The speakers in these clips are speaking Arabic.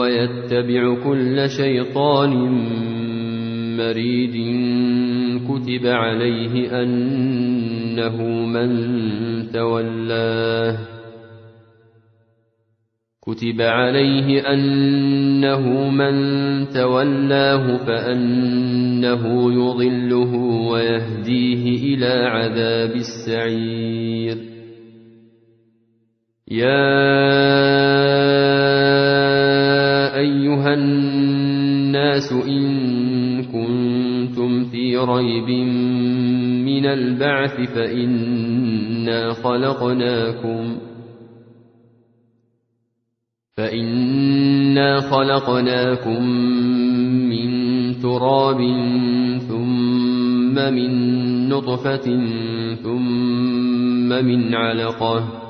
ويتبع كل شيطان مريد كتب عليه أنه من تولاه كتب عليه أنه من تولاه فأنه يضله ويهديه إلى عذاب السعير. يا أيها الناس إن كنتم في ريب من البعث فإنا خلقناكم فإنا خلقناكم من تراب ثم من نطفة ثم من علقة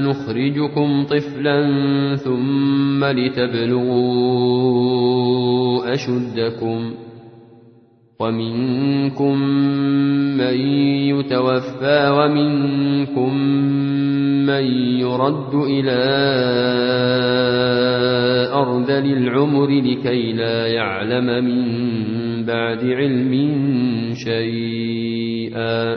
نخرجكم طفلا ثم لتبلغوا أشدكم ومنكم من يتوفى ومنكم من يرد إلى أرذل العمر لكي لا يعلم من بعد علم شيئا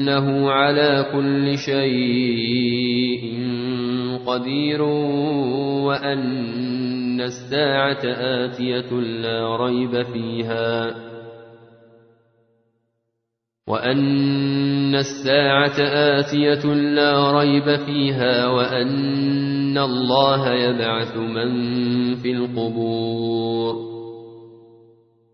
وأنه على كل شيء قدير وأن الساعة آتية لا ريب فيها وأن الساعة آتية لا ريب فيها وأن الله يبعث من في القبور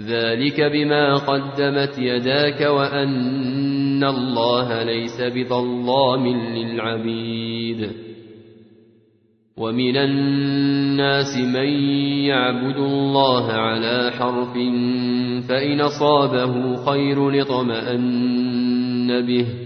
ذلك بما قدمت يداك وأن الله ليس بظلام للعبيد ومن الناس من يعبد الله على حرف فإن أصابه خير اطمأن به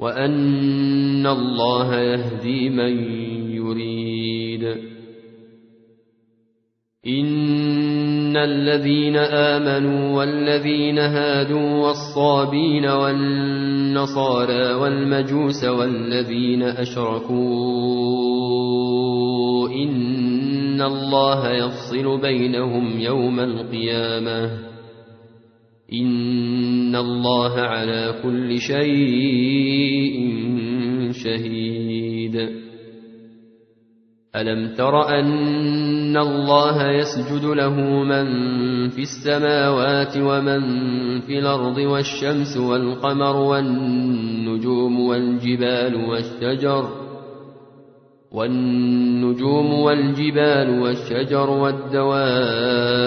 وأن الله يهدي من يريد إن الذين آمنوا والذين هادوا والصابين والنصارى والمجوس والذين أشركوا إن الله يفصل بينهم يوم القيامة إن الله على كل شيء شهيد. ألم تر أن الله يسجد له من في السماوات ومن في الأرض والشمس والقمر والنجوم والجبال والشجر والنجوم والجبال والشجر والدواب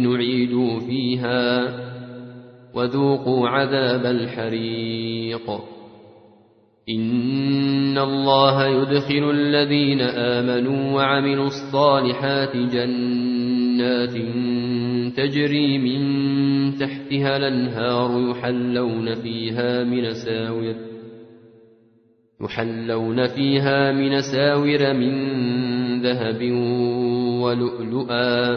نعيدوا فيها وذوقوا عذاب الحريق إن الله يدخل الذين آمنوا وعملوا الصالحات جنات تجري من تحتها الأنهار يحلون فيها من ساور يحلون فيها من ساور من ذهب ولؤلؤا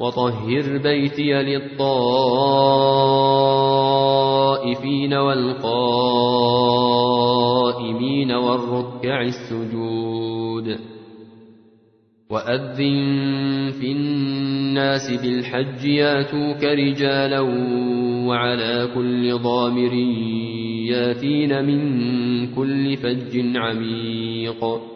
وطهر بيتي للطائفين والقائمين والركع السجود. وأذن في الناس بالحج ياتوك رجالا وعلى كل ضامر ياتين من كل فج عميق.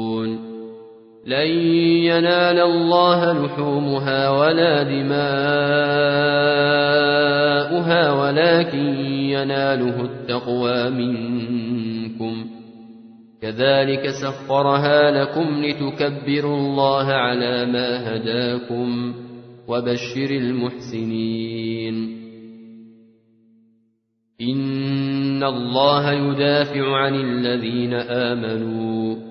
لن ينال الله لحومها ولا دماؤها ولكن يناله التقوى منكم. كذلك سخرها لكم لتكبروا الله على ما هداكم وبشر المحسنين. إن الله يدافع عن الذين آمنوا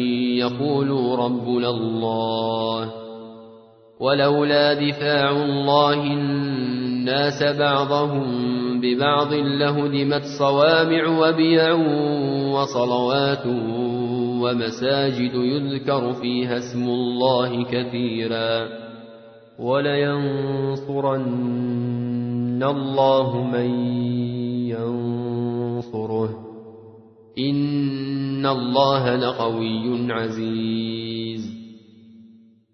ربنا الله. ولولا دفاع الله الناس بعضهم ببعض لهدمت صوامع وبيع وصلوات ومساجد يذكر فيها اسم الله كثيرا. ولينصرن الله من ينصره. إن الله لقوي عزيز.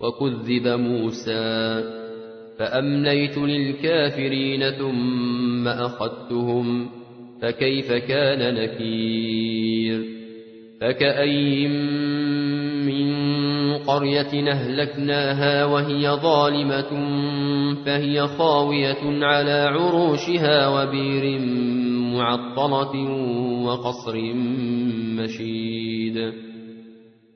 وكذب موسى فأمنيت للكافرين ثم أخذتهم فكيف كان نكير فكأي من قرية أهلكناها وهي ظالمة فهي خاوية على عروشها وبير معطلة وقصر مشيد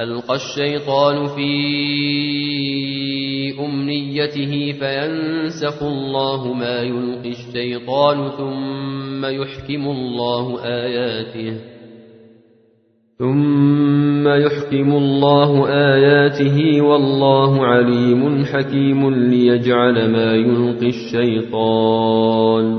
ألقى الشيطان في أمنيته فينسخ الله ما يلقي الشيطان ثم يحكم الله آياته ثم يحكم الله آياته والله عليم حكيم ليجعل ما يلقي الشيطان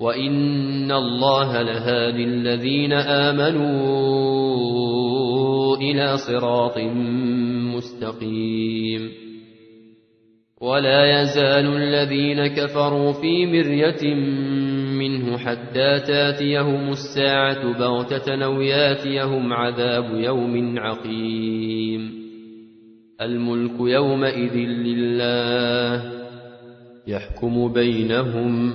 وإن الله لهادي الذين آمنوا إلى صراط مستقيم ولا يزال الذين كفروا في مرية منه حتى تاتيهم الساعة بغتة أو ياتيهم عذاب يوم عقيم الملك يومئذ لله يحكم بينهم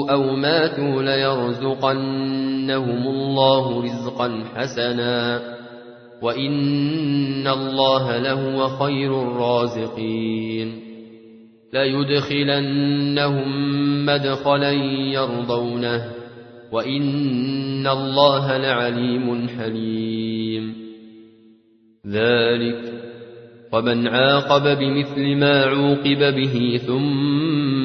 قتلوا أو ماتوا ليرزقنهم الله رزقا حسنا وإن الله لهو خير الرازقين ليدخلنهم مدخلا يرضونه وإن الله لعليم حليم ذلك ومن عاقب بمثل ما عوقب به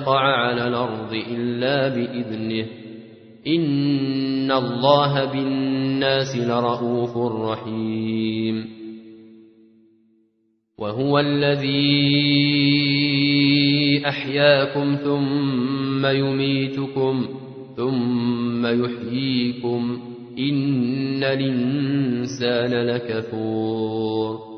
تقع على الأرض إلا بإذنه. إن الله بالناس لرؤوف رحيم. وهو الذي أحياكم ثم يميتكم ثم يحييكم. إن الإنسان لكفور.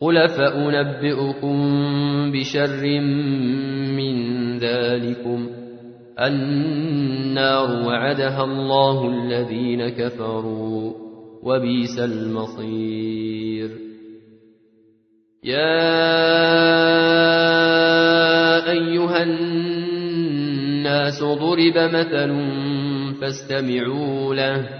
قل فأنبئكم بشر من ذلكم النار وعدها الله الذين كفروا وبئس المصير يا أيها الناس ضرب مثل فاستمعوا له